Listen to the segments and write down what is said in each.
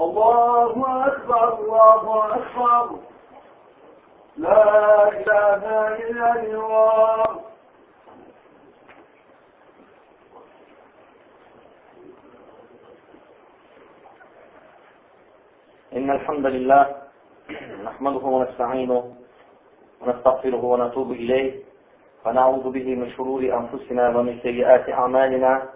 الله أكبر الله أكبر. لا إله إلا الله. إن الحمد لله نحمده ونستعينه ونستغفره ونتوب إليه ونعوذ به من شرور أنفسنا ومن سيئات أعمالنا.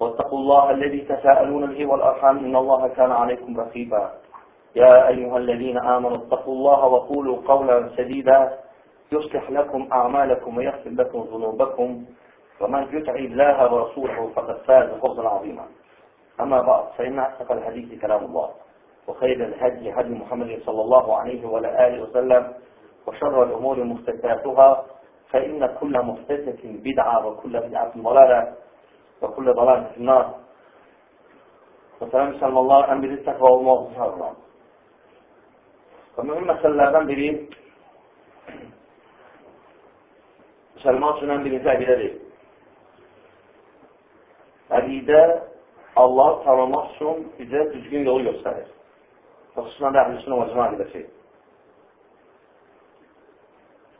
واتقوا الله الذي تساءلون به والأرحام إن الله كان عليكم رقيبا. يا أيها الذين آمنوا اتقوا الله وقولوا قولا سديدا. يصلح لكم أعمالكم ويغفر لكم ذنوبكم. ومن يطع الله ورسوله فقد فاز فوزا عظيما. أما بعد فإن أصدق الحديث كلام الله وخير الهدي هدي محمد صلى الله عليه وعلى آله وسلم وشر الأمور محدثاتها فإن كل محدثة بدعة وكل بدعة ضلالة. və kullə balən finnar. Məsələn, müsəlmanlar ən biri təqva olmaq çağırıram. Və mühüm məsələlərdən biri müsəlman üçün ən birinci əqidədir. Əqidə Allahı tanımaq üçün bizə düzgün yolu göstərir. Xüsusən də əhlüsünə və cəma əqidəsi.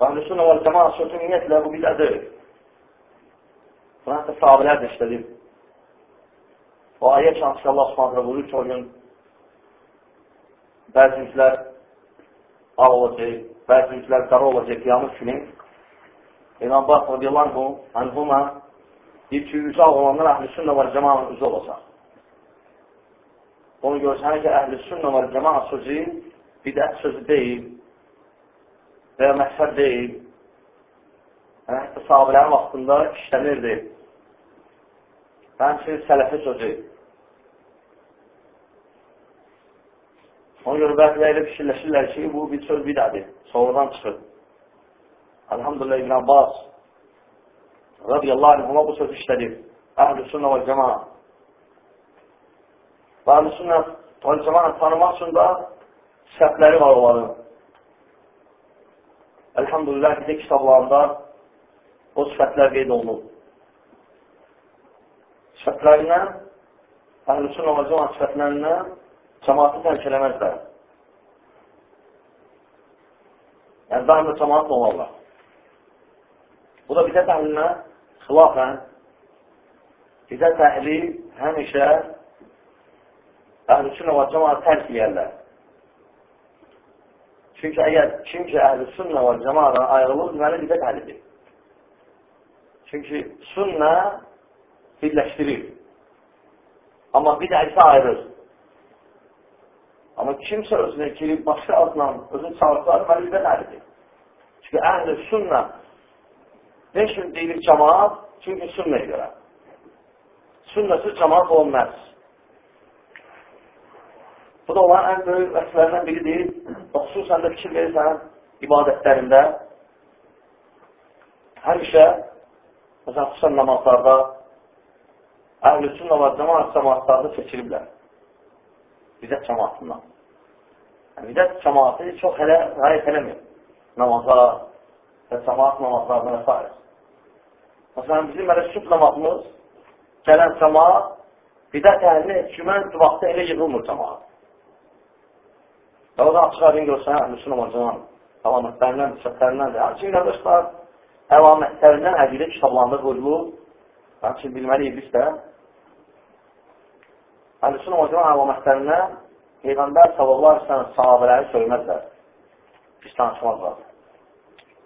Əhlüsünə və cəma əqidəsi ümumiyyətlə bu bidədir. Buna hətta sahabələr də işlədir. O ayə şansı Allah subhanətlə buyurur ki, o gün bəzi üzlər ağ olacaq, bəzi üzlər qara olacaq qiyamət günü. Abbas radiyallahu anhuma deyir ki, üzü ağ olanlar əhl-i sünnə və cəmanın üzü olacaq. Onu görsənir ki, əhl-i sünnə və cəman sözü bidət sözü deyil və ya məhsəd deyil. Yəni, hətta sahabələrin vaxtında işlənirdi. Həmçinin sələfi sözü. Ona görə bəziləri fikirləşirlər ki, bu bir söz bidədir, sonradan çıxır. Elhamdülillah İbn Abbas radiyallahu anh buna bu söz işlədir. Əhl-i sünnə və cəma. Və əhl-i sünnə və cəma tanımaq üçün də var onların. Elhamdülillah bizə kitablarında o sifətlər qeyd olunur. Sifətlərindən, sünnə və cəma sifətlərindən cəmaatı tərk eləməzlər. Yəni, daimdə cəmaatla olarlar. Bu da bizə təhlilinə xilafən, bizə təhli həmişə sünnə və cəmaatı tərk eləyərlər. Çünki əgər kim ki əhl-i sünnə və cəmaatdan ayrılır, deməli bizə təhlidir. Çünki sünnə birləşdirir. Amma bidəsi ayırır. Amma kimsə özünə girib başqa adla özünü çağırlar, məli bidəlidir. Çünki əhl-i sünnə ne üçün deyilir cəmaat? Çünki sünnəyə görə. Sünnəsi cəmaat olmaz. Bu da olan ən böyük vəsflərdən biri deyil. Xüsusən də fikir verirsən ibadətlərində həmişə məsələn, xüsusən namazlarda əhl-i sünnə və cəmaat cəmaatlarda seçiliblər. Bizət cəmaatından. Yəni, bizət cəmaatı çox hələ rayət eləmir. Namaza və cəmaat namazlarına və s. Məsələn, bizim hələ süb namazımız gələn cəmaat bidət əhli cümən vaxtı elə yığılmır cəmaat. Və o da açıq aydın görsən, əhlüsün olacağın əlamətlərindən, səhətlərinəndir. Həmçin, qardaşlar, əlamətlərindən əqidə kitablarında qoyulur. Həmçin, bilməliyik biz də Əhlüsün o cəma əlamətlərindən Peyğəmbər sallallahu aleyhi sahabələri söyləməzlər. Biz danışmazlar.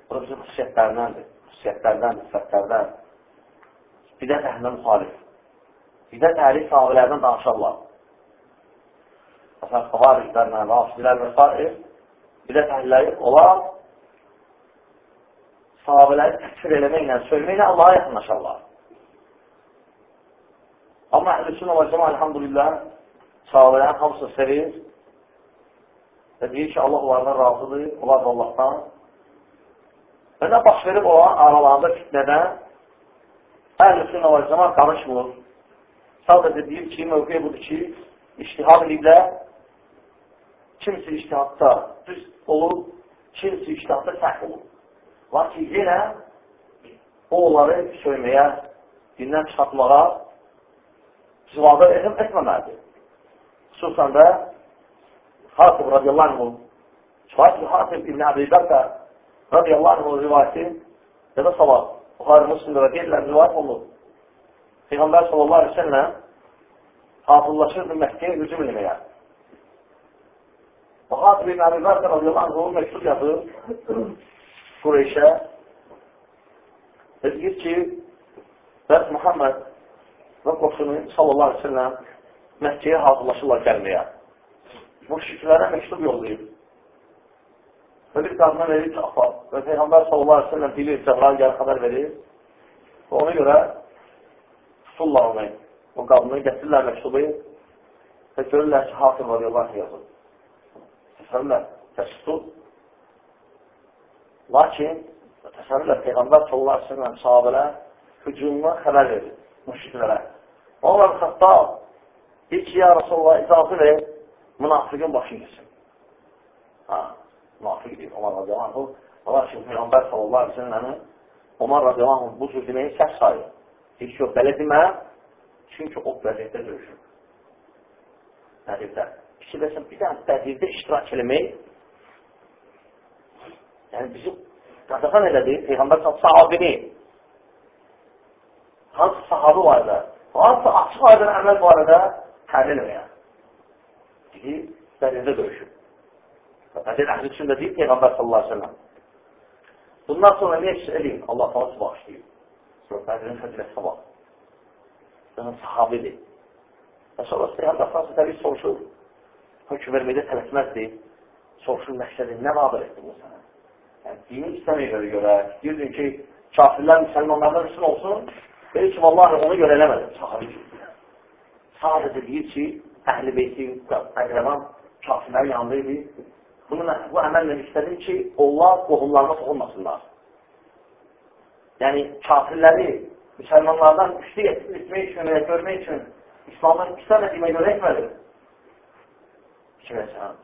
Bu da bizim xüsusiyyətlərindəndir. Xüsusiyyətlərdəndir, sifətlərdən. Bidət əhlinə müxalif. Bidət əhli sahabələrdən danışarlar. Məsələn, xavariclərlə, rafidilər və s. Bidət əhliləri onlar sahabələri təkfir eləməklə, söyləməklə Allaha yaxınlaşarlar. Amma və cəma, elhamdülillah, sahabələrin hamısı sevir və deyir ki, Allah onlardan razıdır, onlar da Allahdan. Və nə baş verib olan aralarında fitnədən əhl-i və cəma danışmır. Sadəcə deyir ki, mövqeyə budur ki, iştihad ediblər, kimisi iştihadda düz olur, kimisi iştihadda səhv olur. Lakin yenə o onları söyməyə, dindən çıxartmağa civada ehm etməməlidir. Xüsusən də Hatib radiyallahu anhu Şahid Hatib İbn Əbi Bəkə radiyallahu anhu rivayəti ya da sabah Buxarı Müslimdə və deyirlər rivayət olunur. Peyğəmbər sallallahu aleyhi ve sellem hatırlaşırdı Məkkəyə hücum eləməyə. O Hatib İbn Əbi Bəkə radiyallahu anhu məktub yazır Qureyşə və deyir ki, Bəs Muhammed və qoşunu sallallahu aleyhi ve sellem Məkkəyə hazırlaşırlar gəlməyə. Müşriklərə məktub yollayıb. Və bir qadına verir ki, apar. Və Peyğəmbər sallallahu aleyhi ve sellem bilir, Cəbrail gəlir xəbər verir. Və ona görə tuturlar onu. O qadını gətirirlər məktubu və görürlər ki, Hatim radiyallahu yazır. Təsəvvürlər, təsvür. Lakin, təsəvvürlər, Peyğəmbər sallallahu aleyhi ve sellem sahabələ hücumuna xəbər verir müşriklərə. Onlar xəttab Deyir ki, ya Rasulullah icazı ver, münafiqin başını kesin. Ha, münafiq deyir, Omar radiyallahu. Allah ki, Peyğəmbər sallallahu aleyhi sellem'in Omar radiyallahu bu söz deməyi səhv sayır. Deyir ki, yox, belə demə, çünki o vəziyyətdə döyüşür. Bədirdə. Fikirləsən, bir dənə bədirdə iştirak eləmək, yəni bizi qadağan elədi, Peyğəmbər sahabini, hansı sahabı var da, hansı açıq aydın əməl barədə təhlil eləyə. Deyir, dəlildə döyüşür. Bədir əhli üçün də deyir Peyğəmbər sallallahu aleyhi ve sellem. Bundan sonra etsin eləyin? Allah tanısı bağışlayır. Sonra bədirin fəziləsi var. Yəni, sahabidir. Sonra Peyğəmbər sallallahu aleyhi soruşur. Hökm verməkdə tələsməzdir. Soruşur məqsədin, nə vadır etdi bu sənə? Yəni, dini istəməyə görə görə, deyirdin ki, kafirlər müsəlmanlardan üstün olsun, deyir ki, vallahi onu görə eləmədim, sahabi sadəcə deyir ki, əhl-i beyti, əqrəman kafirlərin yanında idi. Bunu, bu əməllə istədim ki, onlar qohumlarına toxunmasınlar. Yəni, kafirləri müsəlmanlardan üstü etmək üçün və görmək üçün İslamın istəmədiyimə görə etmədi.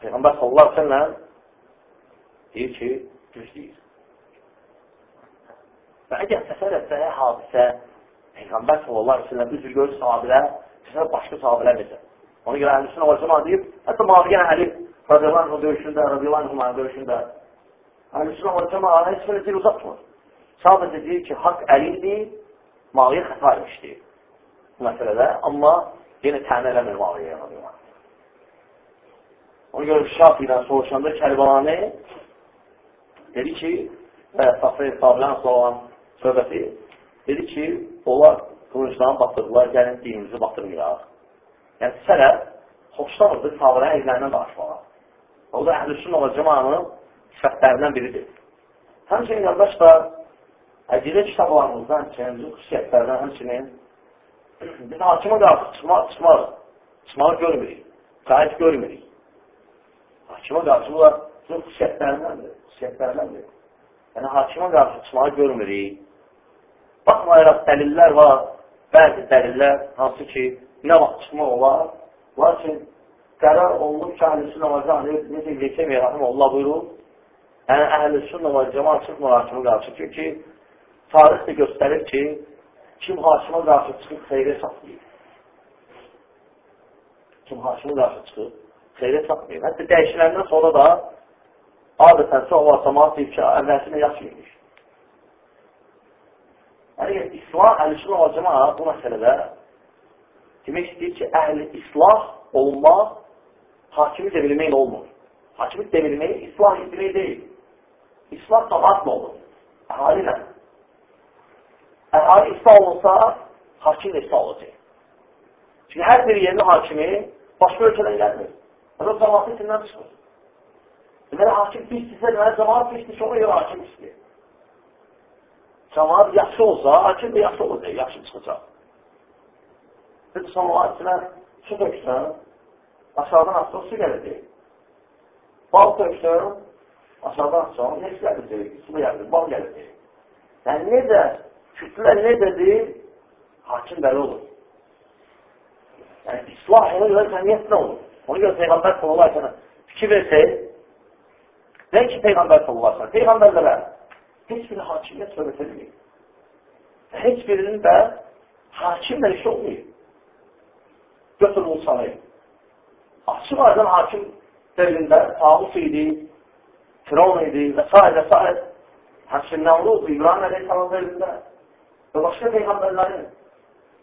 Peyğəmbər sallallahu sellem deyir ki, düz deyir. Və əgər təsəvvür etsəyə hadisə Peyğəmbər sallallahu aleyhi ve sellem üzr görür sahabilər Sizə başqa sahabələr necə? Ona görə əhlüsünə və cəma deyib, hətta Muaviyyən Əli radiyallahu anh döyüşündə, radiyallahu anh döyüşündə əhlüsünə və cəma heç belə dil uzatmır. Sadəcə deyir ki, haqq əlildir, Muaviyyə xəta etmişdir bu məsələdə, amma yenə tənə eləmir Muaviyyə radiyallahu Ona görə Şafi ilə soruşanda Kəlbani dedi ki, Safir Sabilənin olan söhbəti dedi ki, onlar qılıncdan batırdılar, gəlin dinimizi batırmayaq. Yəni, sələf xoşlamırdı sahabənin evlərindən danışmağa. O da əhlüsün ola cəmanın sifətlərindən biridir. Həmçinin da əqidə kitablarımızdan, kəndimizin xüsusiyyətlərdən həmçinin biz hakimə qarşı çıxmaq, çıxmaq, çıxmağı görmürük, cahit görmürük. Hakimə qarşı bu da bizim xüsusiyyətlərindəndir, xüsusiyyətlərindəndir. Yəni, hakimə qarşı çıxmağı görmürük. Baxmayaraq dəlillər var, bəzi dəlillər, hansı ki, nə vaxt çıxmaq olar, lakin qərar olunub ki, sünnə və cəmaat necə Qeysəmiyə rəhmə Allah buyurur, yəni əhl-i sünnə və cəmaat çıxmır hakimə qarşı, çünki tarix də göstərir ki, kim hakimə qarşı çıxıb xeyrə saxlayır. Kim hakimə qarşı çıxıb xeyrə saxlayır. Hətta dəyişiləndən sonra da adətən çox var, cəmaat deyir ki, əvvəlsinə yaxşı imiş. Yəni, İslam əl-Sünnə və cəma bu məsələdə demək istəyir ki, əhli islah olmaq hakimi devirmək olmur. Hakimi devirmək islah etmək deyil. İslah cəmaatla olur. Əhali ilə. Əhali islah olunsa, hakim də islah olacaq. Çünki hər bir yerin hakimi başqa ölkədən gəlmir. O cəmaatın içindən çıxır. Deməli, hakim pisdirsə, deməli, cəmaat pisdirsə, ona görə hakim pisdir. Cəmaat yaxşı olsa, hakim də yaxşı olacaq, yaxşı çıxacaq. Bir cəmaat içinə su döksən, aşağıdan asıl su gələcək. Bal döksən, aşağıdan asıl, ne gələcək, su gələcək, bal gələcək. Yəni, necə, kütlə necədir, hakim belə olur. Yəni, islah ona görə cəmiyyət nə olur? Ona görə Peyğəmbər sallallahu aleyhi ve sellem fikir versək, nə ki Peyğəmbər sallallahu aleyhi ve sellem, Peyğəmbərlərə heç biri hakimiyyət söhbət edilməyib. Heç birinin də hakimlə işi olmayıb. Götür Musanı. Açıq aydın hakim devrində Tağus idi, Firavun idi və s. və s. Həmçin Nəvruz, İbrahim Əleyhisselam devrində və başqa Peyğəmbərlərin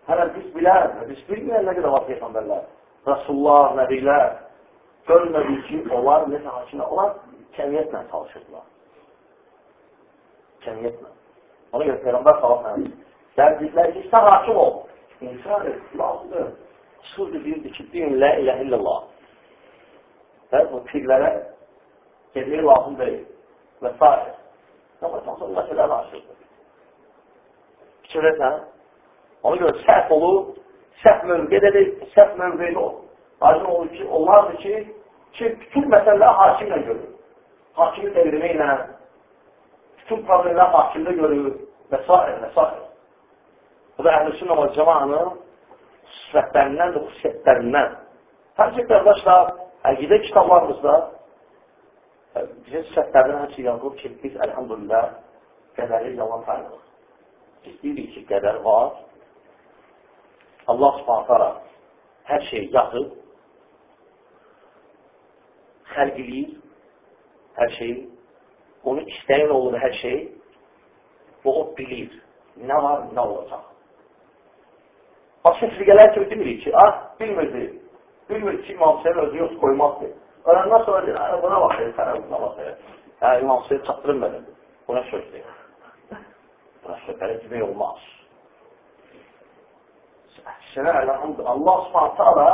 hələ biz bilər və biz bilməyən nə qədər var Peyğəmbərlər. Rasullar, nəbilər görmədik ki, onlar necə hakimlər, onlar kəmiyyətlə çalışırdılar. Kəmiyyətlə. Ona görə Peyğəmbər sallallahu dərdiklər ki, sən hakim ol. İnsan lazımdır. Çıxırdı, deyirdi ki, din la ilə illallah. Və bu pirlərə gedmək lazım deyil. Və s. Amma sonra məsələ açıldı. Fikirləsən, ona görə səhv olur, səhv mövqedə də səhv mövqedə olur. Aydın olur ki, onlardır ki, ki bütün məsələlər hakimlə görür. Hakimi devirməklə, bütün problemlər hakimdə görür və s. və s. Bu da əhl-i sünnə və cəmanın sifətlərindən və xüsusiyyətlərindən. Həmçə qardaşlar, əqidə kitablarımızda bizim sifətlərdən həmçə yazılıb ki, biz əlhamdülillah qədəri yalan tanıyırıq. Biz deyirik ki, qədər var. Allah subhanətara hər şeyi yazıb, xərq eləyir hər şeyi, onu istəyən olur hər şey və o bilir nə var, nə olacaq. Başqa firqələr kimi demirik ki, ah, bilmirdi, bilmir ki, İmam Hüseyin özü yox qoymazdı. Öləndən sonra deyir, ay, buna bax, sənə buna bax, hə, İmam Hüseyin çatdırın mənim, buna söz deyir. Buna söz, belə demək olmaz. Sənə Allah subhanətə ala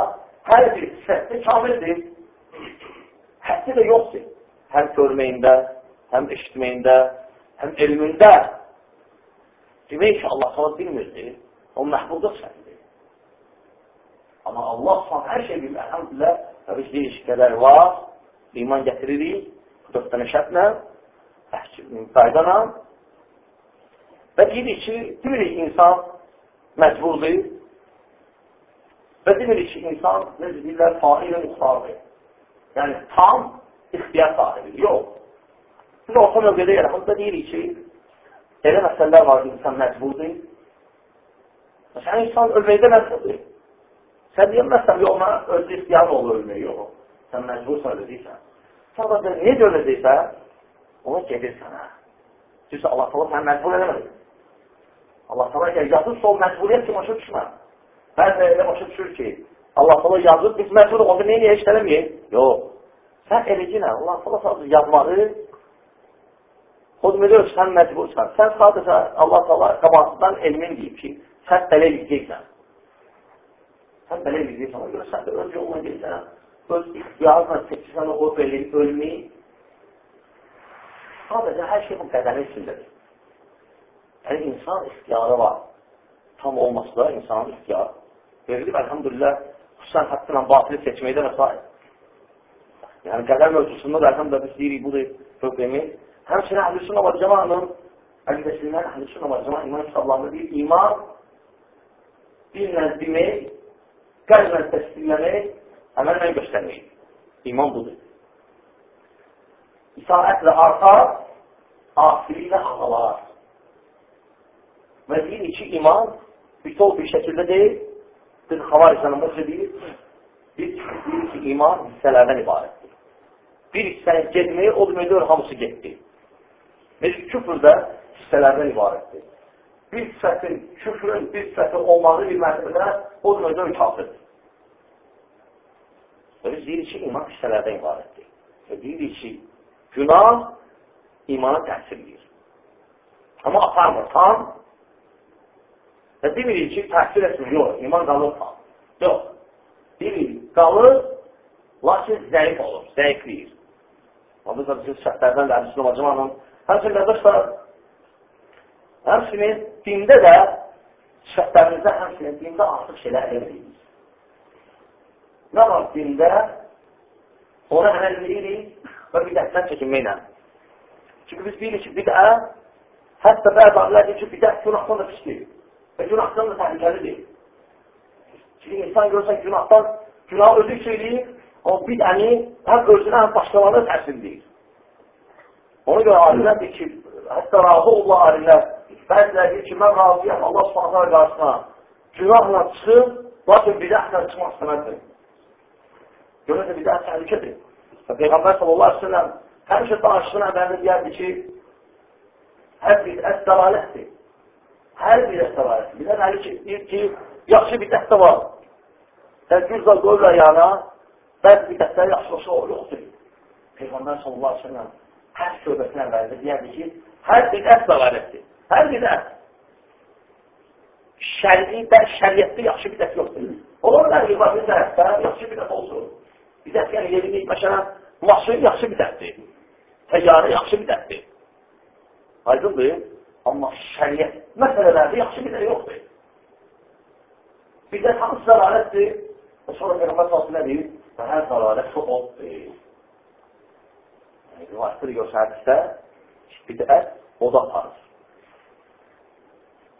hər bir səhvdə kamildir həddi də yoxdur. Həm görməyində, həm eşitməyində, həm elmində. Demək ki, Allah sana bilmirdi, o məhbulluq sənindir. Amma Allah sana hər şey bilir, əlhamdülillah, və biz deyirik qədər var, iman gətiririk, dörd dənə şərtlə, qaydana və deyirik ki, deyirik insan məcburdur və deyirik ki, insan, necə deyirlər, fail-i muxtardır. Yəni, tam ixtiyar sahibi. Yox. Biz orta mövqedə yaramızda deyirik ki, elə məsələlər var ki, insan məcburdur. Məsələn, insan ölməkdə məcburdur. Sən deyəməzsən, yox, mən özü ixtiyar olur ölmək, yox. Sən məcbursan öləcəksən. Sən da necə öləcəksən, ona gedirsən, hə. Çünki Allah Allah səni məcbur eləmədi. Allah əgər yazırsa o məcburiyyət ki, başa düşmə. Bəzi elə başa düşür ki, Allah sana yazıb, biz məcburuq, onda neyə heç eləməyək? Yox. Sən elicinə, Allah sana sadəcə yazmağı, xod bilir, sən məcbursan. Sən sadəcə Allah sana qabaqdan elmin deyib ki, sən belə eləyəcəksən. Sən belə eləyəcəksən, ona görə sən də öz yoluna gelsən, öz ixtiyarla seçsən o belə ölmeyi. Sadəcə hər şey bu qədərin içindədir. Yəni, insan ixtiyarı var. Tam olması da insanın ixtiyarı. Verilib, əlhamdülillah, xüsusən hətta batili seçməkdə və s. Yəni, qədər mövzusunda da əlhamdə biz deyirik, budur problemi. Həmçinin əhl-i və cəmanın əqidəsindən əhl-i və cəman iman kitablarında deyir, iman dillə demək, qəlblə təsdiqləmək, əməllə göstərmək. İman budur. İtaətlə artar, asililə ağalar. Və deyirik ki, iman bütol bir şəkildə deyil, Biz xavaricdən başa deyir, biz deyirik ki, iman hissələrdən ibarətdir. Bir hissəni getməyi, o deməkdir, hamısı getdi. Necə küfür də hissələrdən ibarətdir. bir sifətin, küfrün bir sifətin olmadığı bir mərtəbədə o növdə kafirdir. Biz deyirik ki, iman hissələrdən ibarətdir. Və deyirik ki, günah imana təsir edir. Amma aparmır tam. Və demirik ki, təsir etmir, yox, iman qalır tam. Yox, demirik, qalır, lakin zəif olur, zəifləyir. Amma da bizim səhvlərdən də Əl-Sünnə Vacımanın həmçinin qardaşlar, həmçinin dində də səhvlərimizdə həmçinin dində artıq şeylər eləyirik. Nə var dində? Ona əməl edirik və bidətdən çəkinməklə. Çünki biz bilirik ki, bidə hətta bəzi alimlər deyir ki, bidət günahdan da pisdir və günahdan da təhlükəlidir. Çünki insan görürsən günahdan, günah özü söyləyir, o bidəni həm özünə, həm başqalarına təsir deyir. Ona görə alimlər deyir ki, hətta razı olurlar alimlər. Bəziləri deyir ki, mən razıyam Allah subhanətə qarşısına günahla çıxıb, lakin bidətlə çıxmaq istəməzdir. Görə də bidət təhlükədir. Peyğəmbər sallallahu aleyhi ve sellem həmişə danışdığın əməlində deyərdi ki, hər bidət dəlalətdir. Hər bidət dəlalətdir. Bidət əli ki, deyir ki, yaxşı bidət də var. Təzgür də qoyurlar yana, bəzi bidətlər yaxşı olsa o yoxdur. Peyğəmbər sallallahu aleyhi ve sellem hər söhbətin əməlində deyərdi ki, hər bidət dəlalətdir. Hər bidət. Şəri, şəriətdə yaxşı bidət yoxdur. Olur da ibadət tərəfdən yaxşı bidət olsun. Bidət yəni yerini, məsələn, maşın yaxşı bidətdir. Təyyarə yaxşı bidətdir. Aydındır. Amma şəriət məsələlərdə yaxşı bidət yoxdur. Bidət hamısı zəlalətdir. Sonra Peyğəmbər sallallahu deyir? Və hər zəlalət soğuddur. Yəni, görsə hədisdə bidət oda aparır.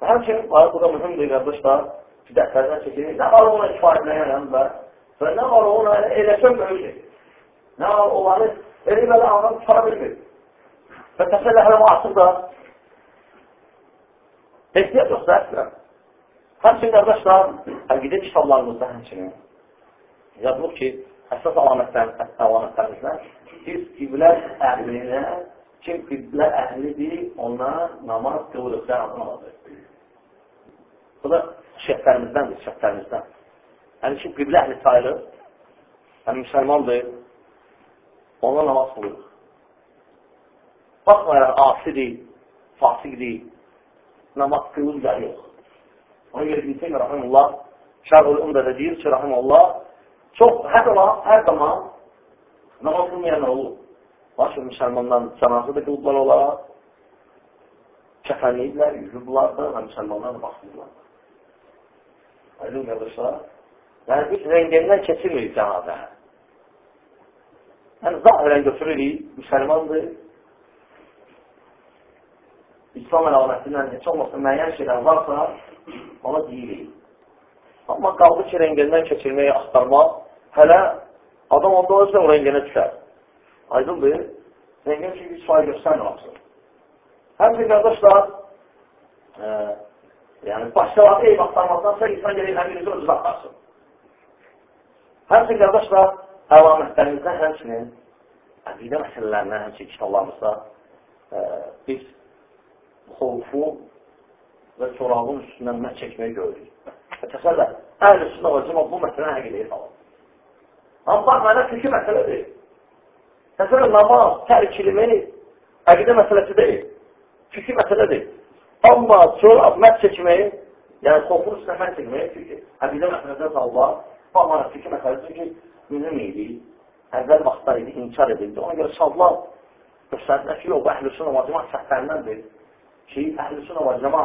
Və həmçinin, bu da mühümdür, qardaşlar, bidətlərdən çəkilir. Nə var ona ifadələyən və Və nə var ona eləsən böyükdir. Nə var olanı eli belə adam tutara bilmir. Və təsəlləhrə vasıb da ehtiyat yoxsa əslən. Həmçin qardaşlar, əqidə kitablarımızda həmçinin yazılıb ki, əsas əlamətlərimizdən siz qiblə əhlinə, kim qiblə əhlidir, ona namaz qılırıq, sən adın alacaq. Bu da şəhətlərimizdəndir, şəhətlərimizdən. Yəni, kim qiblə əhli sayılır, yəni müsəlmandır, ona namaz qılırıq. Baxmayaraq, asidir, fasiqdir, namaz qılır ya yox. Ona görə İbn-i Rahimullah, Şərhul Umdədə deyir ki, Rahimullah, çox, hər zaman, hər zaman namaz qılmayanlar olur. Lakin müsəlmandan cənazı da qılıblar olaraq, kəfənliyirlər, yüzüblər da, və müsəlmanlar da baxmırlar. Aydın qardaşlar, Yəni, biz rəngindən keçirmirik cənabə. Yəni, zahirən götürürük, müsəlmandır. İslam əlamətindən heç olmasa müəyyən şeylər varsa, ona deyirik. Amma qaldı ki, rəngindən keçirməyi axtarmaq, hələ adam onda olursa o rənginə düşər. Aydındır, rəngin ki, bir sual göstərməsin. Həmçin, qardaşlar, e, yəni başqaları eyv axtarmaqdansa insan gerək həmin özü özü axtarsın. Həmçin, qardaşlar, əlamətlərimizdən həmçinin əqidə məsələlərindən həmçin kitablarımızda e, biz xolfu və çorabın üstündən məhz çəkməyi görürük. Və təsəvvür, əhl-i sünnə və cəma bu məsələni əqidəyə salır. Amma bax, mənə fikir məsələdir. Təsəvvür, namaz, tərkilimi əqidə məsələsi deyil. Fikir məsələdir. Amma çorab məhz çəkməyi, yəni xolfun üstündən məhz çəkməyi, əqidə məsələdən sallar, Bu amanətdəki məsələsi ki, mühüm idi, əvvəl vaxtlar idi, inkar edildi. Ona görə şadlar göstərdilər ki, yox, əhlüsün və cəma səhvlərindəndir ki, əhlüsün və cəma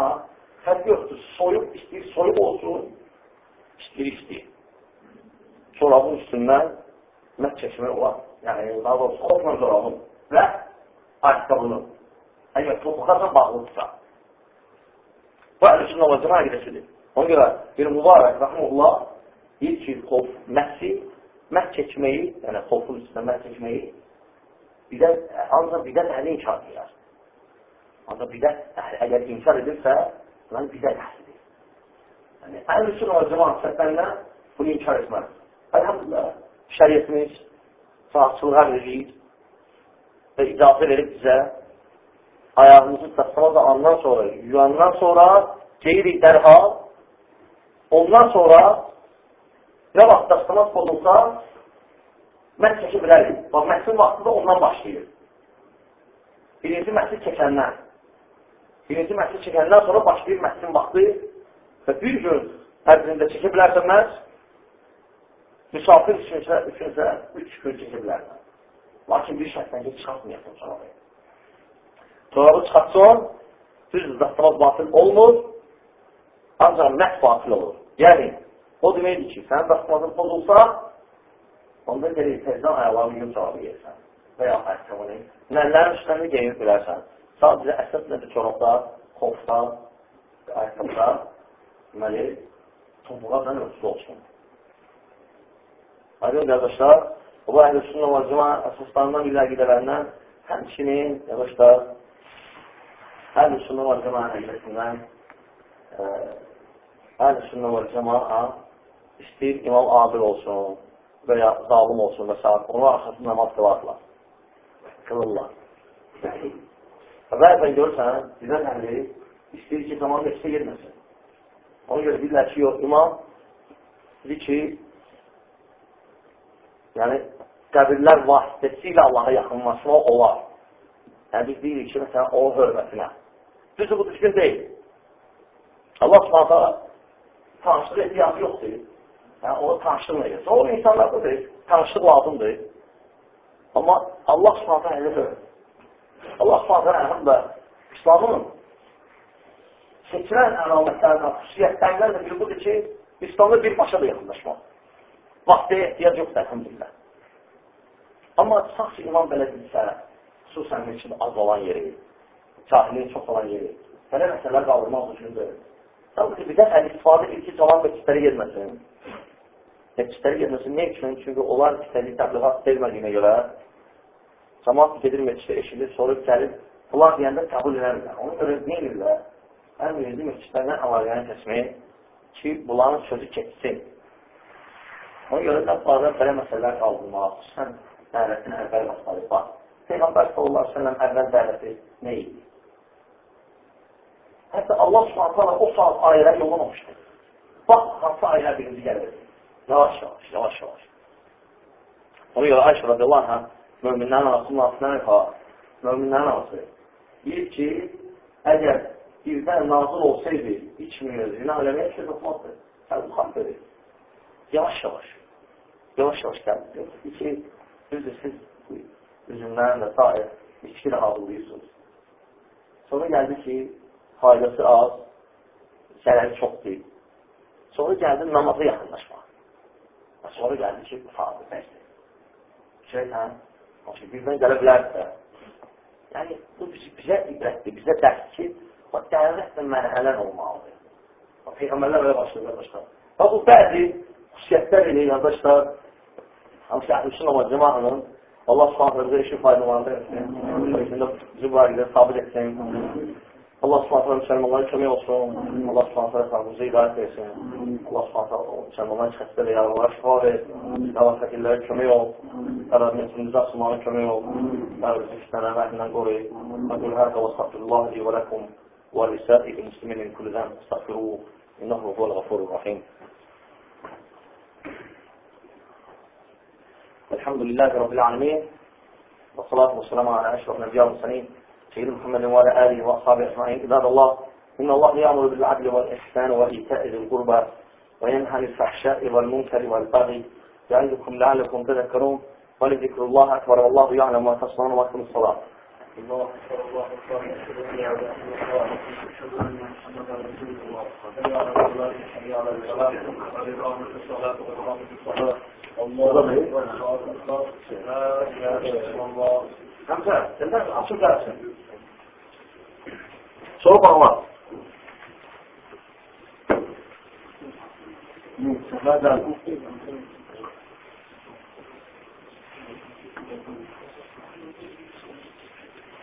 fərq yoxdur, soyuq istəyir, soyuq olsun, istəyir, istəyir. Çorabın üstündən məhz çəkmək olar. Yəni, daha doğrusu, xofla çorabın və ayaqqabının. Əgər topuqlarla bağlıdırsa. Bu əhlüsün və cəma qədəsidir. Ona görə bir mübarək, rəhməlullah, deyir ki, xof, məhsi, məhs çəkməyi, yəni xofun üstünə məhs çəkməyi bidət, ancaq bidət əhli inkar edir. Ancaq bidət əhli əgər inkar edirsə, yəni bidət əhlidir. Yəni, və cəmat səhvəndən bunu inkar etməz. Əlhamdülillah, şəriyyətimiz saatçılığa verir və icazə verib bizə ayağımızı dəstəmaz alandan sonra, yuyandan sonra geyirik dərhal, ondan sonra nə vaxt dəstəmaz pozulsa, məhz çəkə bilərik. Bax, məhsin vaxtı da ondan başlayır. Birinci məhsi çəkəndən. Birinci məhsi çəkəndən sonra başlayır məhsin vaxtı və bir gün ərzində çəkə bilərsən məhz, misafir üçünsə, üçünsə üç gün çəkə bilərsən. Lakin bir şərtdən ki, çıxartmayasın çorabı. Çorabı çıxartsan, düz dəstəmaz batıl olmur, ancaq məhz batıl olur. Yəni, o deməkdir ki, sənin dəstəmazın pozulsa, onda gəlir tezdən ayaqlarını yum çorabı yersən və ya ayaqqabını. Nəllərin üstlərini geyinib bilərsən. Sadəcə əsas nədir çorabda, xofda, ayaqqabda, deməli, topuğa da ölçüsü olsun. Aydın qardaşlar, bu əhl-i sünnə və cuma əsaslarından bir əqidələrindən həmçinin, qardaşlar, əhl-i sünnə və cuma əqidəsindən əhl-i sünnə və cuma istəyir imam adil olsun və ya zalim olsun və s. Onun arxasında namaz qılarlar qılırlar. Bəzən görürsən, bizə əhli istəyir ki, zaman meçdə girməsin. Ona görə deyirlər ki, yox, imam deyir ki, yəni qəbirlər vasitəsilə Allaha yaxınlaşma olar. Yəni biz deyirik ki, məsələn, o hörmətinə. Düzdür, bu düzgün deyil. Allah subhanətə tanışlıq ehtiyatı yoxdur. Yəni, onu tanışdırmayır. O insanlardadır, tanışlıq lazımdır. Amma Allah subhanətə elədir. Allah subhanətə həm də İslamın seçilən əlamətlərindən, xüsusiyyətlərindən də biri budur ki, İslamda birbaşa da yaxınlaşmaq. Vaxtaya ehtiyac yoxdur, əlhamdülillah. Amma sağ ki, imam belə bilsə, xüsusən üçün az olan yeri, cahiliyin çox olan yeri, belə məsələlər qaldırmaq üçündür. Tabii ki, bir də əl istifadə edir ki, cavan məscidlərə gelməsin. Məscidlərə gelməsin. Ne üçün? Çünki onlar istədiyi təbliğat vermədiyinə görə cəmat gedir məscidə eşidir, sorub gəlir, bunlar deyəndə qəbul edərlər. Ona görə nə edirlər? Ən birinci məscidlərdən əlaqəni kəsmək ki, bunların sözü keçsin. Ona görə də bazı belə məsələlər qaldırmaq, xüsusən dəvətin əvvəl vaxtları var. Peyğəmbər sallallahu aleyhi ve əvvəl dəvəti nə idi? Hətta Allah subhanətlə o saat ayələr yollamamışdır. Bax, hansı ayələr birinci gəlir. Yavaş, yavaş, yavaş, yavaş. Ona görə Ayşə radiyallahu anh möminlərin arasının altına ha, möminlərin arası. Deyir ki, əgər birdən nazil olsaydı, içmiyor, zina eləməyə şey yoxmazdı. Sən bu xat verir. Yavaş yavaş, yavaş yavaş gəldi. İki, düzdür, siz üzümlərin də dair içki də hazırlayırsınız. Sonra gəldi ki, faydası az, zərəri çox deyil. Sonra gəldi namaza yaxınlaşmaq. Sonra gəldi ki, fazla bəsdir. Şeytan Çünki birdən gələ bilərsə. Yəni, bu bizə ibrətdir, bizə dərs ki, o dəvət və mərhələr olmalıdır. O, Peyğəmbərlər belə başlayır, qardaşlar. Və bu bəzi xüsusiyyətlər ilə, Amma səhv üçün o cəmanın Allah subhanətlə işi faydalandı etsin. Özündə zübarədə sabit etsin. Allah subhanətlə müsəlmanlara kömək olsun. Allah subhanətlə xalqımızı idarət etsin. Allah subhanətlə müsəlmanların xəstələ yaralara şifa ver. Dava təkillərə kömək ol. Ərəbimizinizə asılmana kömək ol. Ərəbimizi fitnələr məhlindən qoruyub. Məqul hər qala səhvullah li və ləkum və lisəik müslimin min kulli zəm. Səhvuru. İnnəhu rahim. الحمد لله رب العالمين والصلاة والسلام على أشرف الأنبياء والمرسلين سيدنا محمد وعلى آله وأصحابه أجمعين. عباد الله إن الله يأمر بالعدل والإحسان وإيتاء ذي القربى وينهى عن الفحشاء والمنكر والبغي يعظكم لعلكم تذكرون ولذكر الله أكبر والله يعلم ما تصنعون وأقم الصلاة الله صلى الله عليه وسلم واشهد ان محمدا رسول الله حي على الصلاه حي على الصلاه قد قامت الصلاه قد قامت الصلاه الله اكبر الله لا اله الا الله خمسه ثلاثة عشر درس صوب الله هذا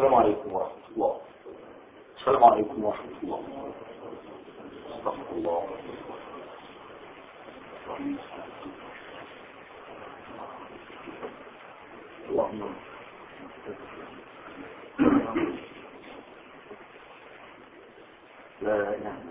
السلام عليكم ورحمة الله. السلام عليكم ورحمة الله. استغفر الله. اللهم لا إله إلا